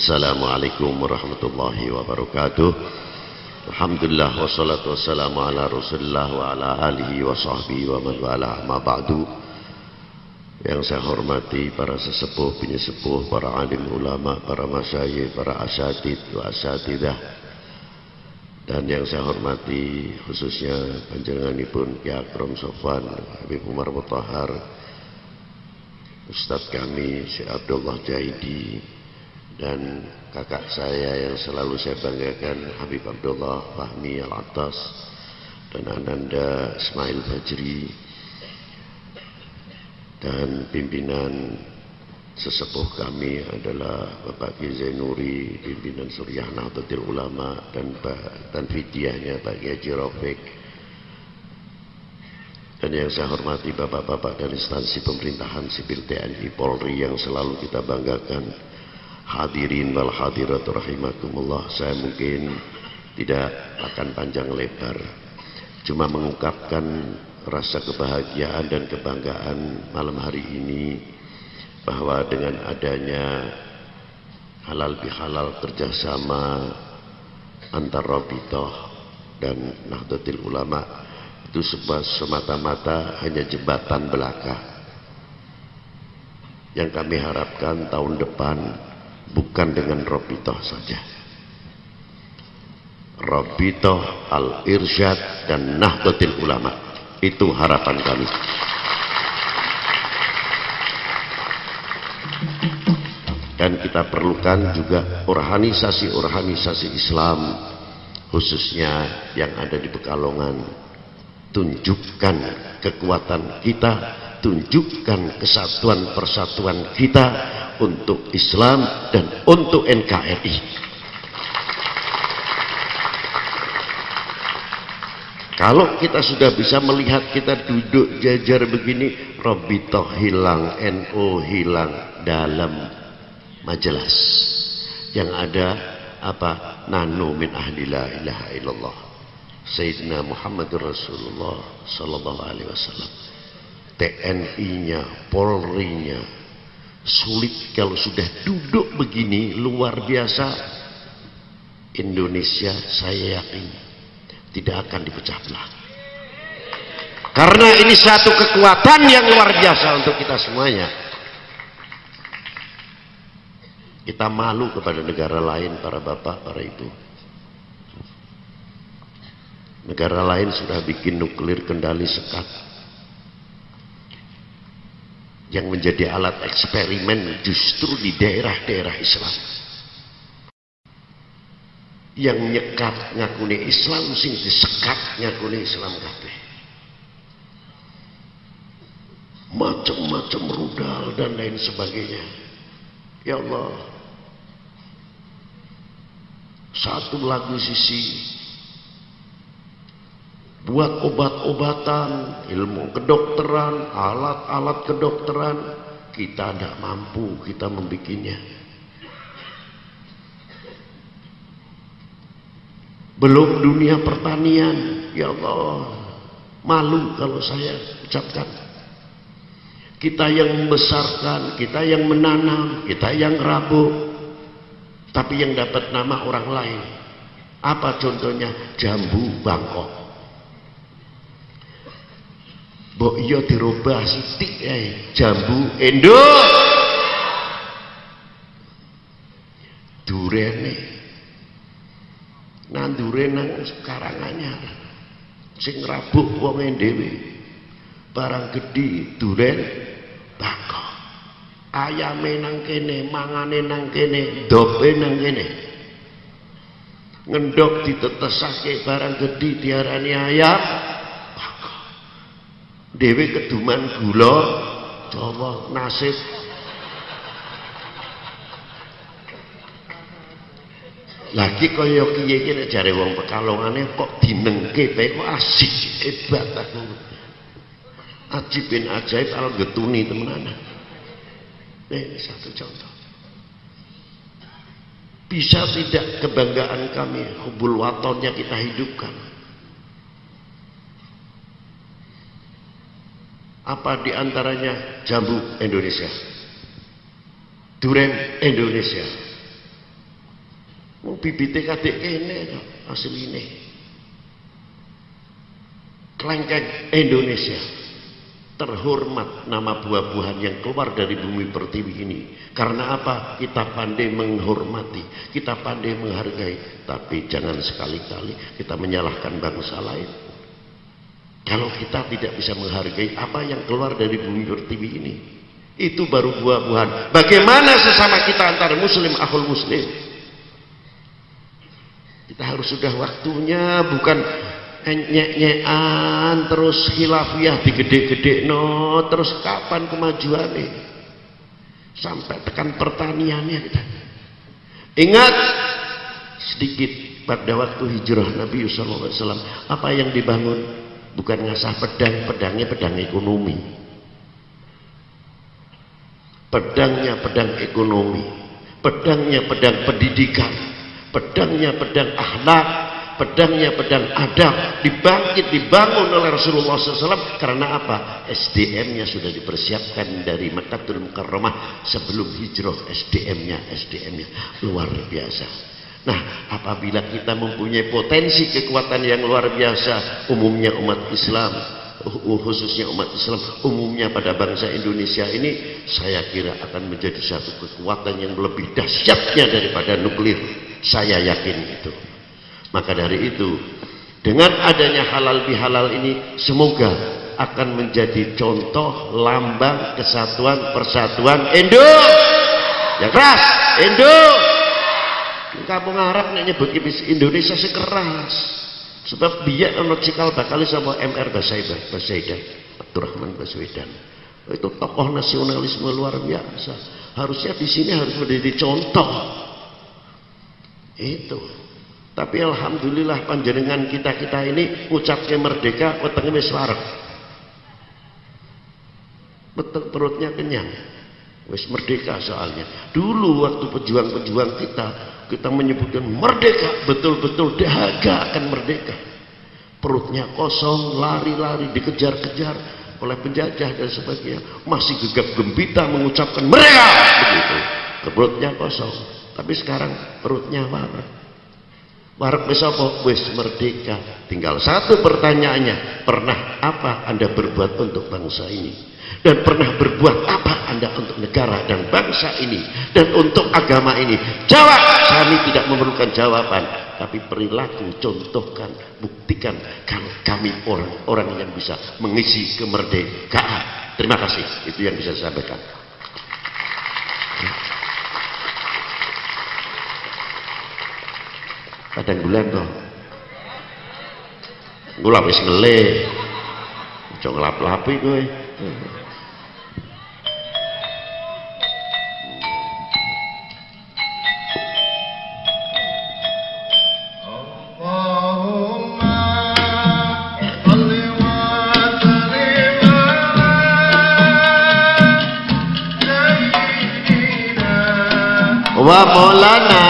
Assalamualaikum warahmatullahi wabarakatuh. Alhamdulillah wassalatu wassalamu ala Rasulillah wa ala alihi wa sahbihi wa man ma ba'du. Yang saya hormati para sesepuh, penyesepuh, para alim ulama, para masyayikh, para asatid wa asatidah. Dan yang saya hormati khususnya panjanganipun Ki Akram Sofwan, Habib Umar Mutahar, Ustadz kami Syekh Abdullah Jaidi, dan kakak saya yang selalu saya banggakan Habib Abdullah Fahmi Al-Attas dan Ananda Ismail Fajri dan pimpinan sesepuh kami adalah Bapak Ki Zainuri pimpinan Suryah Nahdlatul Ulama dan dan fidyahnya Pak Ki Haji Rafiq. Dan yang saya hormati bapak-bapak dan instansi pemerintahan sipil TNI Polri yang selalu kita banggakan Hadirin wal hadirat rahimakumullah Saya mungkin tidak akan panjang lebar. Cuma mengungkapkan rasa kebahagiaan dan kebanggaan malam hari ini Bahwa dengan adanya halal bihalal kerjasama antar Rabitoh dan Nahdlatul Ulama itu semata-mata hanya jembatan belaka. Yang kami harapkan tahun depan bukan dengan Robitoh saja. Robitoh, Al-Irsyad, dan Nahdlatul Ulama. Itu harapan kami. Dan kita perlukan juga organisasi-organisasi Islam, khususnya yang ada di Pekalongan. Tunjukkan kekuatan kita, tunjukkan kesatuan persatuan kita untuk Islam dan untuk NKRI. Kalau kita sudah bisa melihat kita duduk jajar begini, Robito hilang, NO hilang dalam majelis. Yang ada apa? Nano min ahli la ilaha illallah. Sayyidina Muhammadur Rasulullah sallallahu alaihi wasallam. TNI-nya, Polri-nya, Sulit kalau sudah duduk begini luar biasa. Indonesia saya yakin tidak akan dipecah belah. Karena ini satu kekuatan yang luar biasa untuk kita semuanya. Kita malu kepada negara lain, para bapak, para ibu. Negara lain sudah bikin nuklir kendali sekat yang menjadi alat eksperimen justru di daerah-daerah Islam. Yang nyekat ngakuni Islam sing disekat ngakuni Islam kabeh. Macam-macam rudal dan lain sebagainya. Ya Allah. Satu lagu sisi buat obat-obatan, ilmu kedokteran, alat-alat kedokteran, kita tidak mampu kita membikinnya. Belum dunia pertanian, ya Allah, malu kalau saya ucapkan. Kita yang membesarkan, kita yang menanam, kita yang rabuk, tapi yang dapat nama orang lain. Apa contohnya? Jambu Bangkok. Mbok iya dirubah sithik ae jambu enduk. Durene nandure nang karanganyar sing rabuk wonge dhewe. Barang gedhi duren bako. Ayame nang kene, mangane nang kene, dope nang kene. Ngendok ditetesake barang gedhi diarani ayam. Dewi keduman gula Jawa nasib. Lagi kaya kiye iki nek jare wong pekalongane kok dinengke bae kok asik hebat aku. Ajib bin ajaib al getuni temenan. Ini satu contoh. Bisa tidak kebanggaan kami hubul watonnya kita hidupkan Apa di antaranya jambu Indonesia, duren Indonesia, Mau bibite kadek kene asline. Kelengkeng Indonesia. Terhormat nama buah-buahan yang keluar dari bumi pertiwi ini. Karena apa? Kita pandai menghormati kita pandai menghargai. Tapi jangan sekali-kali kita menyalahkan bangsa lain kalau kita tidak bisa menghargai apa yang keluar dari bumi pertiwi ini itu baru buah-buahan. Bagaimana sesama kita antara muslim akhul muslim? Kita harus sudah waktunya bukan nyek-nyekan terus khilafiyah digede-gede no terus kapan kemajuan ini sampai tekan pertaniannya kita. Ingat sedikit pada waktu hijrah Nabi SAW apa yang dibangun bukan ngasah pedang pedangnya pedang ekonomi. Pedangnya pedang ekonomi. Pedangnya pedang pendidikan. Pedangnya pedang akhlak pedangnya pedang adab. Dibangkit dibangun oleh Rasulullah SAW karena apa? SDM-nya sudah dipersiapkan dari Mekkatul Mukarramah sebelum hijrah SDM-nya SDM-nya luar biasa nah apabila kita mempunyai potensi kekuatan yang luar biasa umumnya umat Islam khususnya umat Islam umumnya pada bangsa Indonesia ini saya kira akan menjadi satu kekuatan yang lebih dahsyatnya daripada nuklir saya yakin itu maka dari itu, dengan adanya halal bihalal ini semoga akan menjadi contoh lambang kesatuan persatuan Indo. Ya keras, Indo. Kampung Arab nek nyebut Indonesia sekeras. Sebab dia cikal bakal sama MR Basaidah, Basaidah, Abdurrahman Baswedan. Itu tokoh nasionalisme luar biasa. Harusnya di sini harus menjadi contoh. Itu. Tapi alhamdulillah panjenengan kita-kita ini ucapnya merdeka wetenge wis. Betul perutnya kenyang. Wis merdeka soalnya. Dulu waktu pejuang-pejuang kita kita menyebutkan merdeka, betul-betul dahaga akan merdeka. Perutnya kosong, lari-lari dikejar-kejar oleh penjajah dan sebagainya. Masih gegap gembita mengucapkan mereka begitu. Perutnya kosong. Tapi sekarang perutnya wareg Warek wis apa? Wis merdeka. Tinggal satu pertanyaannya, pernah apa Anda berbuat untuk bangsa ini? Dan pernah berbuat apa Anda untuk negara dan bangsa ini dan untuk agama ini? Jawab, kami tidak memerlukan jawaban, tapi perilaku contohkan, buktikan kalau kami orang-orang yang bisa mengisi kemerdekaan. Terima kasih, itu yang bisa saya sampaikan. Kadang bulan toh gue wis ngele aja ngelap-lapi kowe wa maulana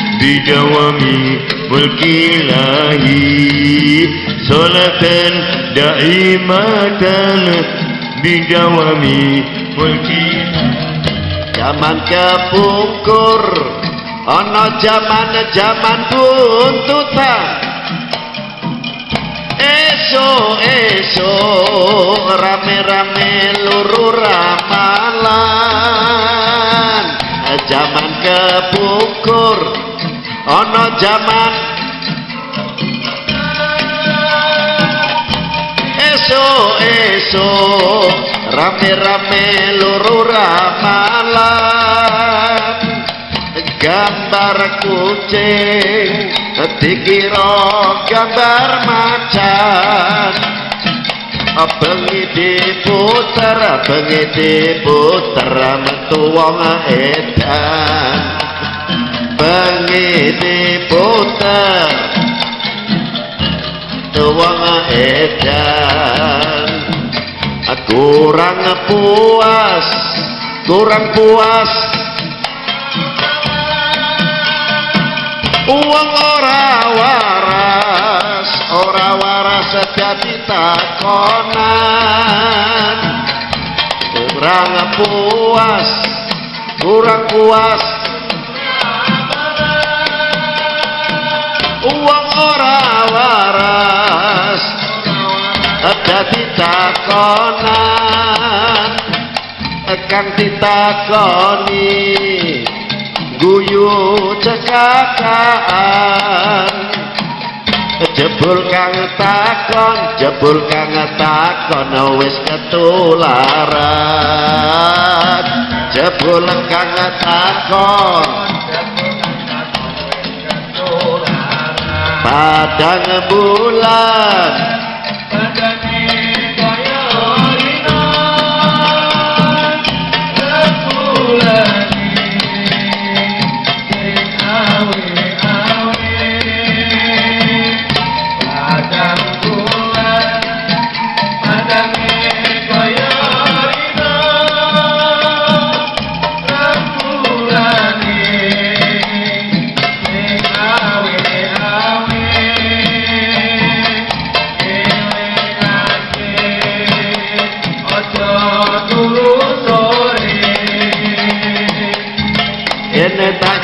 Allahumma salli wa sallim ala Sayyidina wa maulana Muhammadin Adada ma fi ilmillah بدوام ملك إلهي صلاة دائمة بدوام ملك Zaman kepungkur Ono zaman zaman buntutan Eso eso rame-rame luru ramalan Zaman kepungkur ana jaman. Esuk-esuk rame-rame loro ramalan. Gambar kucing dikira gambar macan. Bengi diputer bengi diputer metu wong edan Bangine putar Tuwang edan. Kurang puas Kurang puas. Uang ora waras Ora waras sejati takonan. Kurang puas Kurang puas. Uang ora waras. Dadi takonan kang ditakoni guyu cekakaan jebul kang takon jebul kang takon wis ketularan. Jebul kang takon padang bulan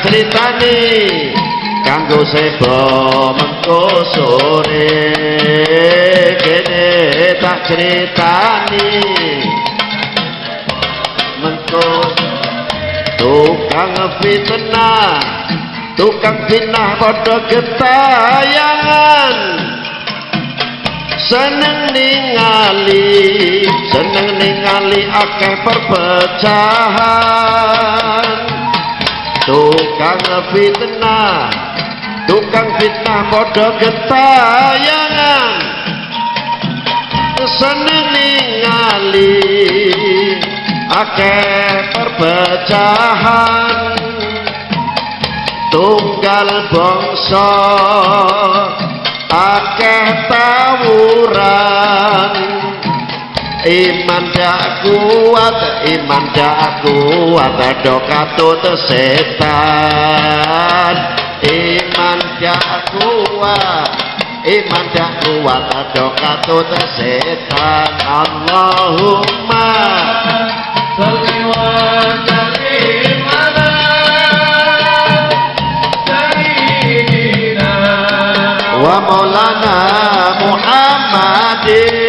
critane kanggo sebo mengko sore. Kene tak critani mengko tukang fitnah tukang fitnah padha getayangan seneng ningali seneng ningali akeh perpecahan. Tukang fitnah tukang fitnah podo getayangan. Seneng ningali akeh perpecahan. Tunggal bangsa akeh tawuran. Iman dak kuat iman dak kuat do katut setan. Iman dak kuat iman dak kuat do katut setan. Allahumma. Salli wa wa maulana Muhammadin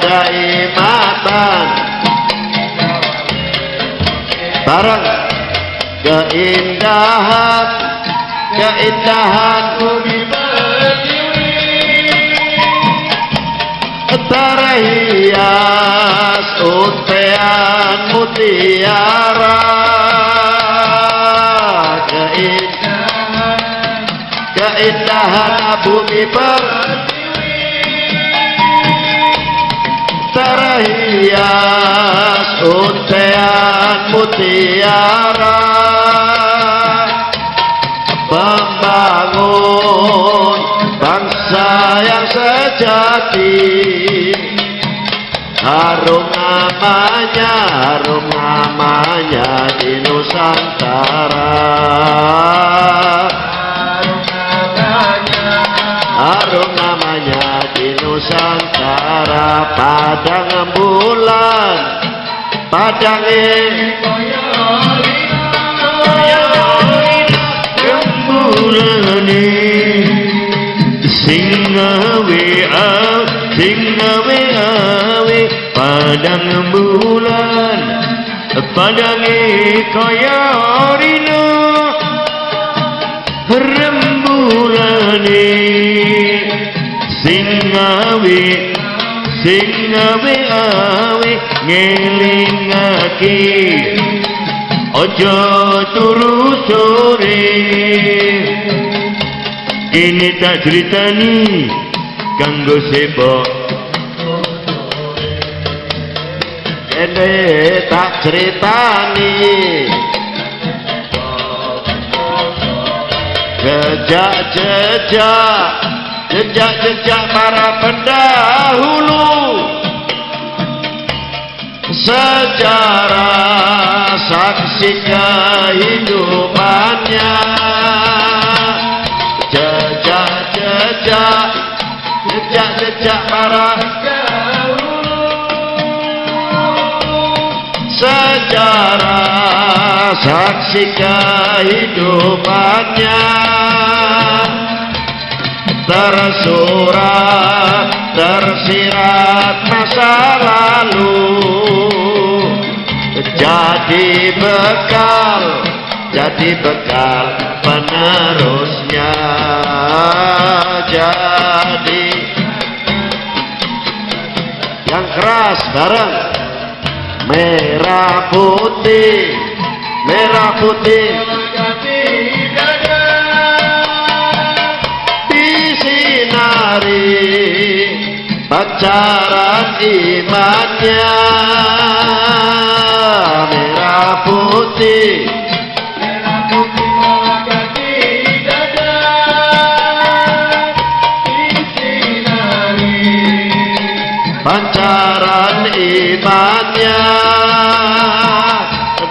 salatan daimatan barang keindahan keindahan bumi terhias untean mutiara keindahan keindahan bumi ber untean mutiara membangun bangsa yang sejati. Harum namanya harum namanya di Nusantara. Harum namanya di Nusantara padang bulan padang bulane sing gawe sing gawe awe padang bulan padange kaya rino. Rembulan mulane sing ngawe sing gawe awe ngelingake. Aja turu sore. Kene tak critani kanggo sebok. Ene tak critani jejak jejak jejak-jejak para pendahulu. Sejarah saksi kehidupannya. Jejak-jejak jejak-jejak para sejarah saksi kehidupannya tersurat tersirat masa lalu. Jadi bekal jadi bekal penerusnya. Jadi yang keras bareng merah putih merah putih pacaran imannya merah putih. Pancaran imannya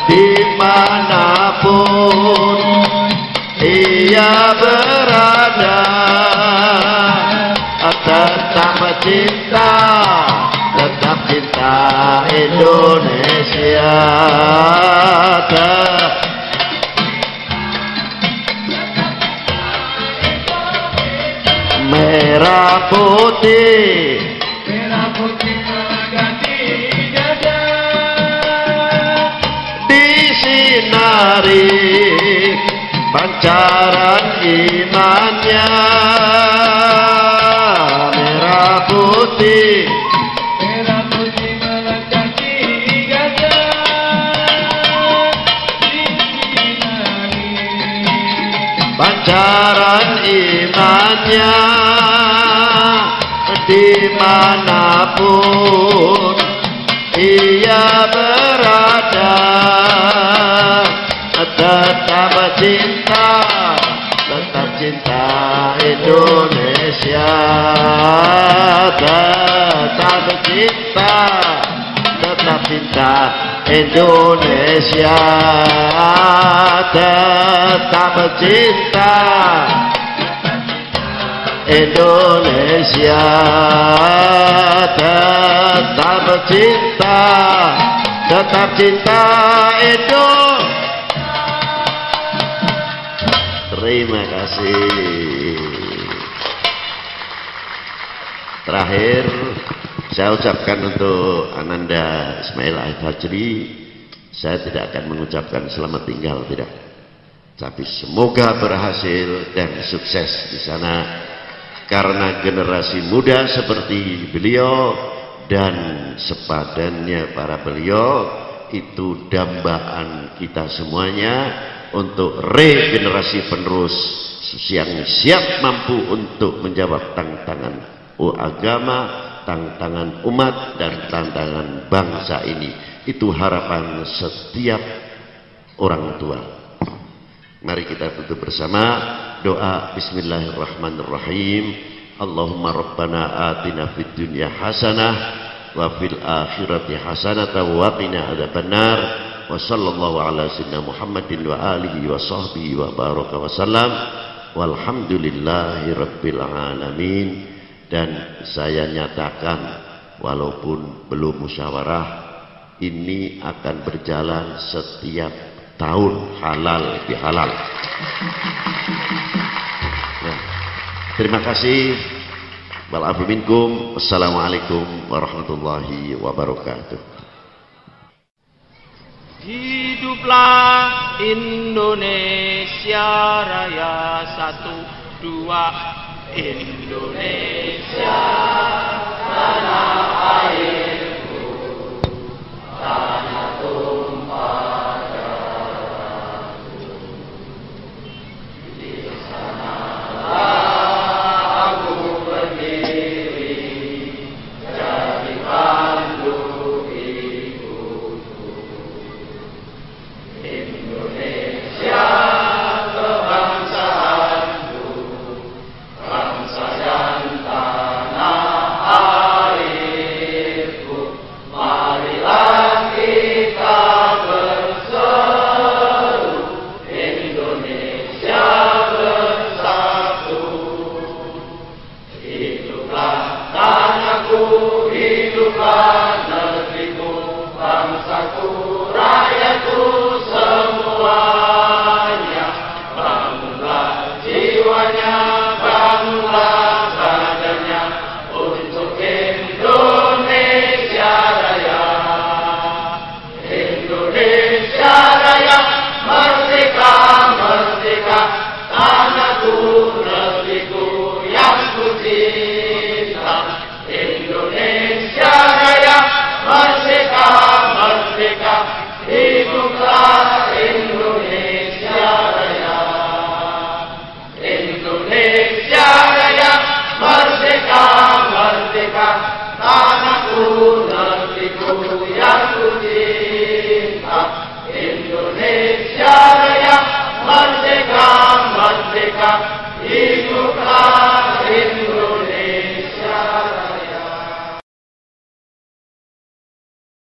di mana pun ia berada cinta tetap cinta Indonesia. Tetap merah putih disinari pancaran imannya tetap cinta tetap cinta Indonesia tetap cinta Indonesia tetap cinta tetap cinta Indonesia Terima kasih. Terakhir saya ucapkan untuk Ananda Ismail Al-Fajri saya tidak akan mengucapkan selamat tinggal tidak. Tapi semoga berhasil dan sukses di sana karena generasi muda seperti beliau dan sepadannya para beliau itu dambaan kita semuanya untuk regenerasi penerus yang siap mampu untuk menjawab tantangan agama, tantangan umat dan tantangan bangsa ini. Itu harapan setiap orang tua. Mari kita tutup bersama doa Bismillahirrahmanirrahim. Allahumma rabbana atina fid dunya hasanah wa fil akhirati hasanah wa qina adzabannar wa sallallahu ala sayyidina Muhammadin wa alihi wa sahbihi wa baraka wa sallam walhamdulillahi rabbil alamin dan saya nyatakan walaupun belum musyawarah ini akan berjalan setiap tahun halal bihalal. Nah, terima kasih. Walafu minkum. Warahmatullahi wabarakatuh. Hiduplah Indonesia Raya satu dua Indonesia tanah airku